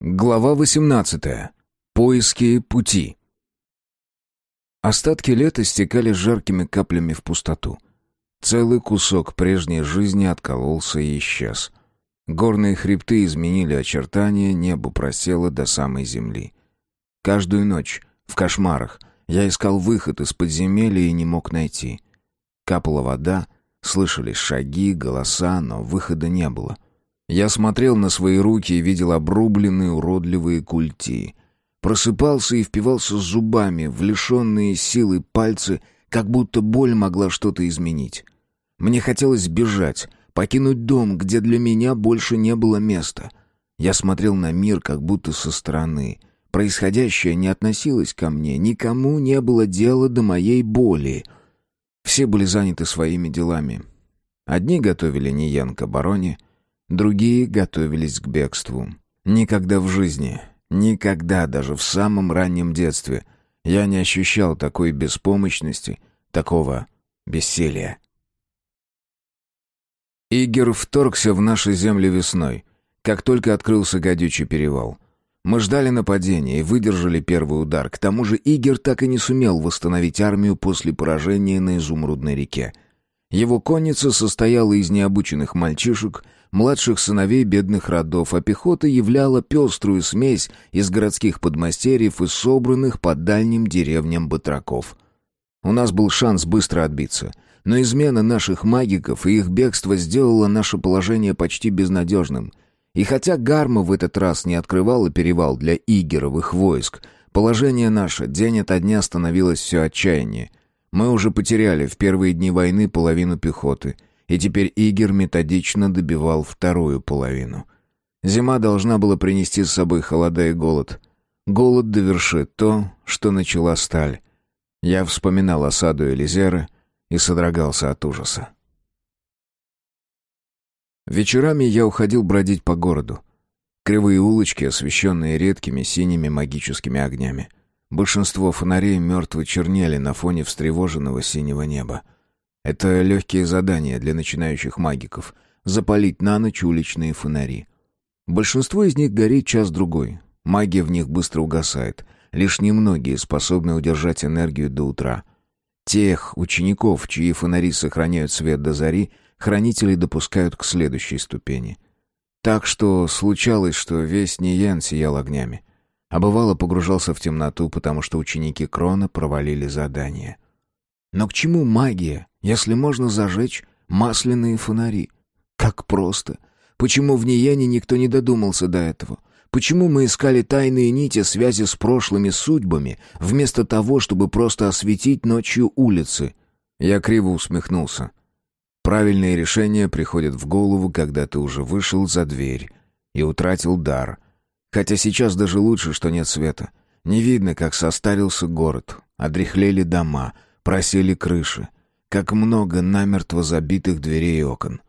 Глава 18. Поиски пути. Остатки лета стекали жаркими каплями в пустоту. Целый кусок прежней жизни откололся и исчез. Горные хребты изменили очертания, небо просело до самой земли. Каждую ночь, в кошмарах, я искал выход из подземелья и не мог найти. Капала вода, слышались шаги, голоса, но выхода не было — я смотрел на свои руки и видел обрубленные уродливые культи. Просыпался и впивался зубами в лишенные силы пальцы, как будто боль могла что-то изменить. Мне хотелось бежать, покинуть дом, где для меня больше не было места. Я смотрел на мир как будто со стороны. Происходящее не относилось ко мне, никому не было дела до моей боли. Все были заняты своими делами. Одни готовили Ниян к обороне, Другие готовились к бегству. Никогда в жизни, никогда даже в самом раннем детстве я не ощущал такой беспомощности, такого бессилия. Игер вторгся в наши земли весной, как только открылся гадючий перевал. Мы ждали нападения и выдержали первый удар. К тому же Игер так и не сумел восстановить армию после поражения на Изумрудной реке. Его конница состояла из необученных мальчишек, младших сыновей бедных родов, а пехота являла пеструю смесь из городских подмастерьев и собранных по дальним деревням батраков. У нас был шанс быстро отбиться, но измена наших магиков и их бегство сделало наше положение почти безнадежным. И хотя Гарма в этот раз не открывала перевал для игеровых войск, положение наше день ото дня становилось все отчаяннее. Мы уже потеряли в первые дни войны половину пехоты — и теперь Игер методично добивал вторую половину. Зима должна была принести с собой холода и голод. Голод довершит то, что начала сталь. Я вспоминал осаду Элизеры и содрогался от ужаса. Вечерами я уходил бродить по городу. Кривые улочки, освещенные редкими синими магическими огнями. Большинство фонарей мертво чернели на фоне встревоженного синего неба. Это легкие задания для начинающих магиков. Запалить на ночь уличные фонари. Большинство из них горит час-другой. Магия в них быстро угасает. Лишь немногие способны удержать энергию до утра. Тех учеников, чьи фонари сохраняют свет до зари, хранители допускают к следующей ступени. Так что случалось, что весь Ниен сиял огнями. А бывало погружался в темноту, потому что ученики Крона провалили задание. Но к чему магия, если можно зажечь масляные фонари? Как просто. Почему в Нияне никто не додумался до этого? Почему мы искали тайные нити связи с прошлыми судьбами, вместо того, чтобы просто осветить ночью улицы? Я криво усмехнулся. Правильные решения приходят в голову, когда ты уже вышел за дверь и утратил дар. Хотя сейчас даже лучше, что нет света. Не видно, как состарился город, одряхлели дома — Просели крыши. Как много намертво забитых дверей и окон.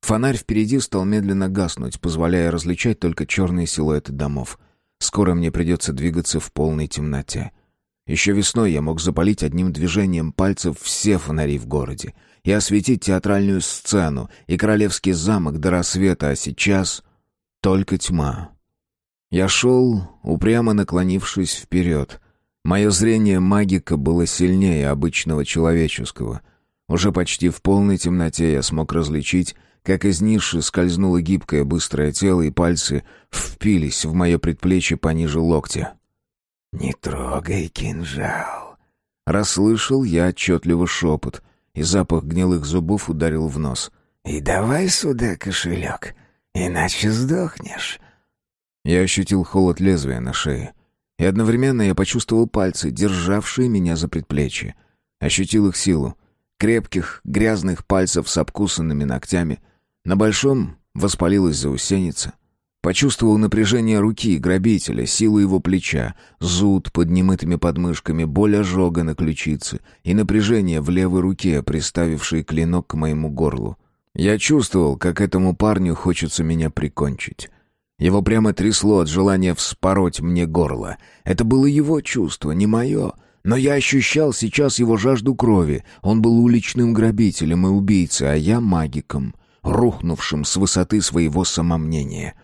Фонарь впереди стал медленно гаснуть, позволяя различать только черные силуэты домов. Скоро мне придется двигаться в полной темноте. Еще весной я мог запалить одним движением пальцев все фонари в городе и осветить театральную сцену и королевский замок до рассвета, а сейчас только тьма. Я шел, упрямо наклонившись вперед, Мое зрение магика было сильнее обычного человеческого. Уже почти в полной темноте я смог различить, как из ниши скользнуло гибкое быстрое тело, и пальцы впились в мое предплечье пониже локтя. «Не трогай кинжал!» Расслышал я отчетливо шепот, и запах гнилых зубов ударил в нос. «И давай сюда кошелек, иначе сдохнешь!» Я ощутил холод лезвия на шее. И одновременно я почувствовал пальцы, державшие меня за предплечье. Ощутил их силу. Крепких, грязных пальцев с обкусанными ногтями. На большом воспалилась заусеница. Почувствовал напряжение руки грабителя, силу его плеча, зуд под немытыми подмышками, боль ожога на ключице и напряжение в левой руке, приставившей клинок к моему горлу. Я чувствовал, как этому парню хочется меня прикончить. Его прямо трясло от желания вспороть мне горло. Это было его чувство, не мое. Но я ощущал сейчас его жажду крови. Он был уличным грабителем и убийцей, а я магиком, рухнувшим с высоты своего самомнения.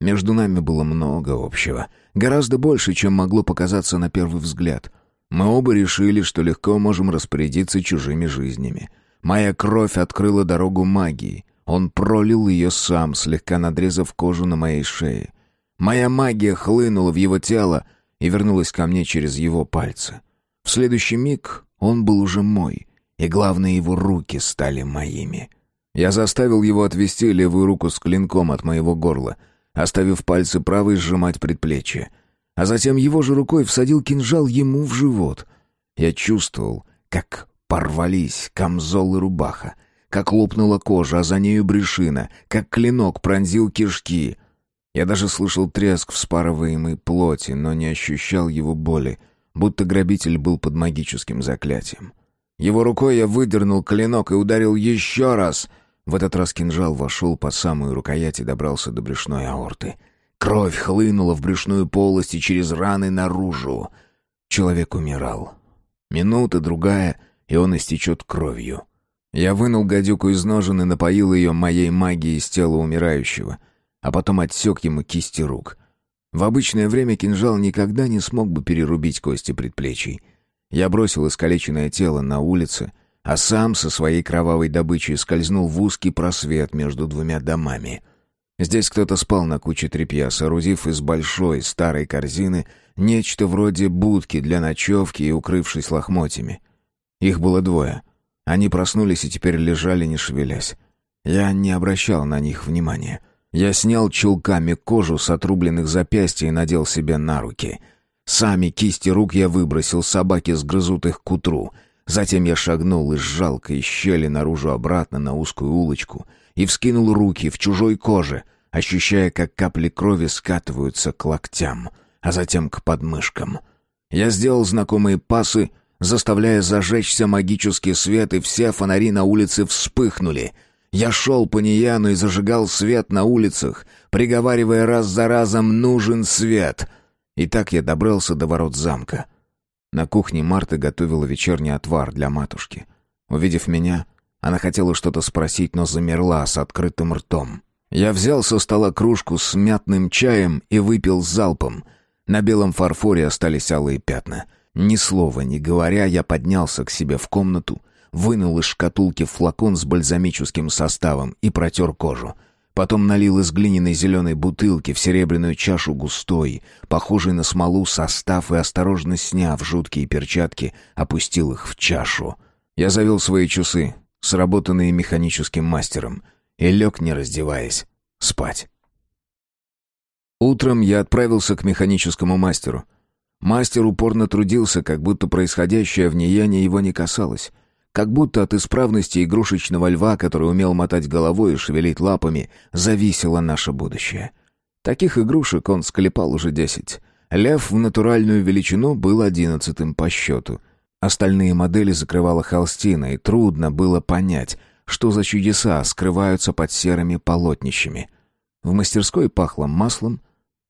Между нами было много общего. Гораздо больше, чем могло показаться на первый взгляд. Мы оба решили, что легко можем распорядиться чужими жизнями. Моя кровь открыла дорогу магии. Он пролил ее сам, слегка надрезав кожу на моей шее. Моя магия хлынула в его тело и вернулась ко мне через его пальцы. В следующий миг он был уже мой, и, главное, его руки стали моими. Я заставил его отвести левую руку с клинком от моего горла, оставив пальцы правой сжимать предплечье, а затем его же рукой всадил кинжал ему в живот. Я чувствовал, как Порвались камзол и рубаха, как лопнула кожа, а за нею брюшина, как клинок пронзил кишки. Я даже слышал треск вспарываемой плоти, но не ощущал его боли, будто грабитель был под магическим заклятием. Его рукой я выдернул клинок и ударил еще раз. В этот раз кинжал вошел под самую рукоять и добрался до брюшной аорты. Кровь хлынула в брюшную полость и через раны наружу. Человек умирал. Минута, другая, и он истечет кровью. Я вынул гадюку из ножен и напоил ее моей магией из тела умирающего, а потом отсек ему кисти рук. В обычное время кинжал никогда не смог бы перерубить кости предплечий. Я бросил искалеченное тело на улице, а сам со своей кровавой добычей скользнул в узкий просвет между двумя домами. Здесь кто-то спал на куче тряпья, соорудив из большой старой корзины нечто вроде будки для ночевки и укрывшись лохмотьями. Их было двое. Они проснулись и теперь лежали, не шевелясь. Я не обращал на них внимания. Я снял чулками кожу с отрубленных запястья и надел себе на руки. Сами кисти рук я выбросил, собаки сгрызут их к утру. Затем я шагнул из жалкой щели наружу обратно на узкую улочку и вскинул руки в чужой коже, ощущая, как капли крови скатываются к локтям, а затем к подмышкам. Я сделал знакомые пасы — заставляя зажечься магический свет, и все фонари на улице вспыхнули. Я шел по Нияну и зажигал свет на улицах, приговаривая раз за разом «нужен свет». И так я добрался до ворот замка. На кухне Марта готовила вечерний отвар для матушки. Увидев меня, она хотела что-то спросить, но замерла с открытым ртом. Я взял со стола кружку с мятным чаем и выпил залпом. На белом фарфоре остались алые пятна — ни слова не говоря, я поднялся к себе в комнату, вынул из шкатулки флакон с бальзамическим составом и протер кожу. Потом налил из глиняной зеленой бутылки в серебряную чашу густой, похожий на смолу состав и, осторожно сняв жуткие перчатки, опустил их в чашу. Я завел свои часы, сработанные механическим мастером, и лег, не раздеваясь, спать. Утром я отправился к механическому мастеру — Мастер упорно трудился, как будто происходящее в Нияне его не касалось. Как будто от исправности игрушечного льва, который умел мотать головой и шевелить лапами, зависело наше будущее. Таких игрушек он склепал уже десять. Лев в натуральную величину был одиннадцатым по счету. Остальные модели закрывала холстина, и трудно было понять, что за чудеса скрываются под серыми полотнищами. В мастерской пахло маслом,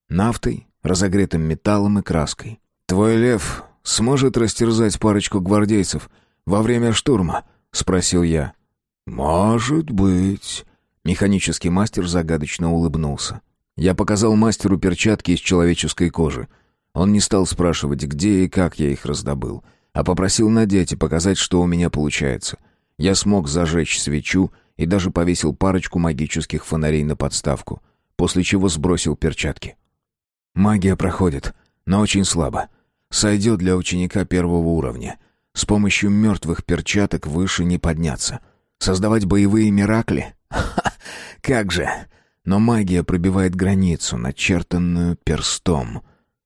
нафтой, разогретым металлом и краской. «Твой лев сможет растерзать парочку гвардейцев во время штурма?» — спросил я. «Может быть». Механический мастер загадочно улыбнулся. Я показал мастеру перчатки из человеческой кожи. Он не стал спрашивать, где и как я их раздобыл, а попросил надеть и показать, что у меня получается. Я смог зажечь свечу и даже повесил парочку магических фонарей на подставку, после чего сбросил перчатки. Магия проходит, но очень слабо. Сойдет для ученика первого уровня. С помощью мертвых перчаток выше не подняться. Создавать боевые миракли? Ха, как же! Но магия пробивает границу, начертанную перстом.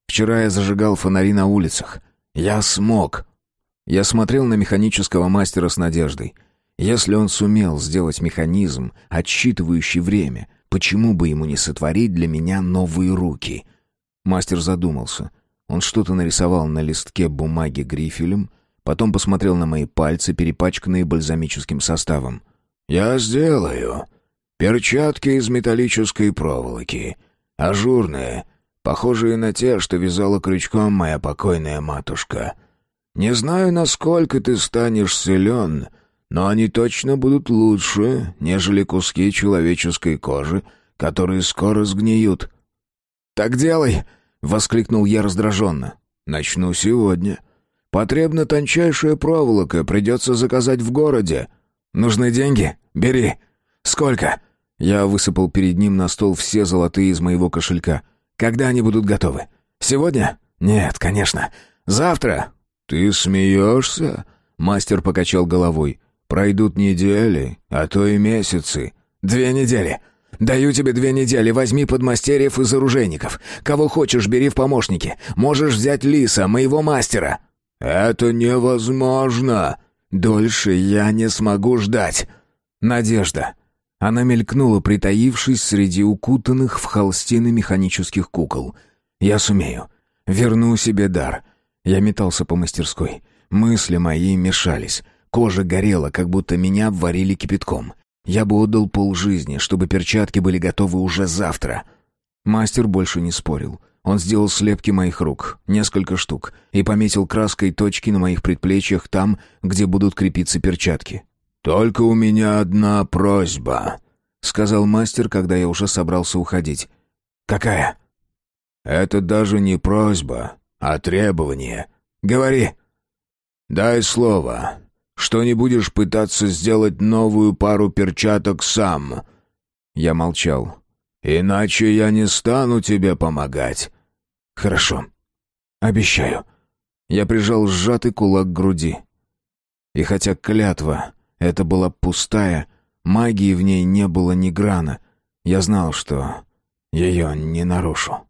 Вчера я зажигал фонари на улицах. Я смог. Я смотрел на механического мастера с надеждой. Если он сумел сделать механизм, отсчитывающий время, почему бы ему не сотворить для меня новые руки — Мастер задумался. Он что-то нарисовал на листке бумаги грифелем, потом посмотрел на мои пальцы, перепачканные бальзамическим составом. «Я сделаю. Перчатки из металлической проволоки. Ажурные, похожие на те, что вязала крючком моя покойная матушка. Не знаю, насколько ты станешь силен, но они точно будут лучше, нежели куски человеческой кожи, которые скоро сгниют». «Так делай!» — воскликнул я раздраженно. «Начну сегодня. Потребна тончайшая проволока, придется заказать в городе. Нужны деньги? Бери. Сколько?» Я высыпал перед ним на стол все золотые из моего кошелька. «Когда они будут готовы? Сегодня? Нет, конечно. Завтра?» «Ты смеешься?» Мастер покачал головой. «Пройдут недели, а то и месяцы. Две недели. Даю тебе две недели, возьми подмастерьев из оружейников. Кого хочешь, бери в помощники. Можешь взять Лиса, моего мастера». «Это невозможно!» «Дольше я не смогу ждать!» «Надежда!» Она мелькнула, притаившись среди укутанных в холстины механических кукол. «Я сумею. Верну себе дар». Я метался по мастерской. Мысли мои мешались. Кожа горела, как будто меня обварили кипятком. Я бы отдал полжизни, чтобы перчатки были готовы уже завтра. Мастер больше не спорил. Он сделал слепки моих рук, несколько штук, и пометил краской точки на моих предплечьях там, где будут крепиться перчатки. «Только у меня одна просьба», — сказал мастер, когда я уже собрался уходить. «Какая?» «Это даже не просьба, а требование. Говори». «Дай слово, что не будешь пытаться сделать новую пару перчаток сам». Я молчал. «Иначе я не стану тебе помогать». «Хорошо. Обещаю». Я прижал сжатый кулак к груди. И хотя клятва это была пустая, магии в ней не было ни грана, я знал, что ее не нарушу.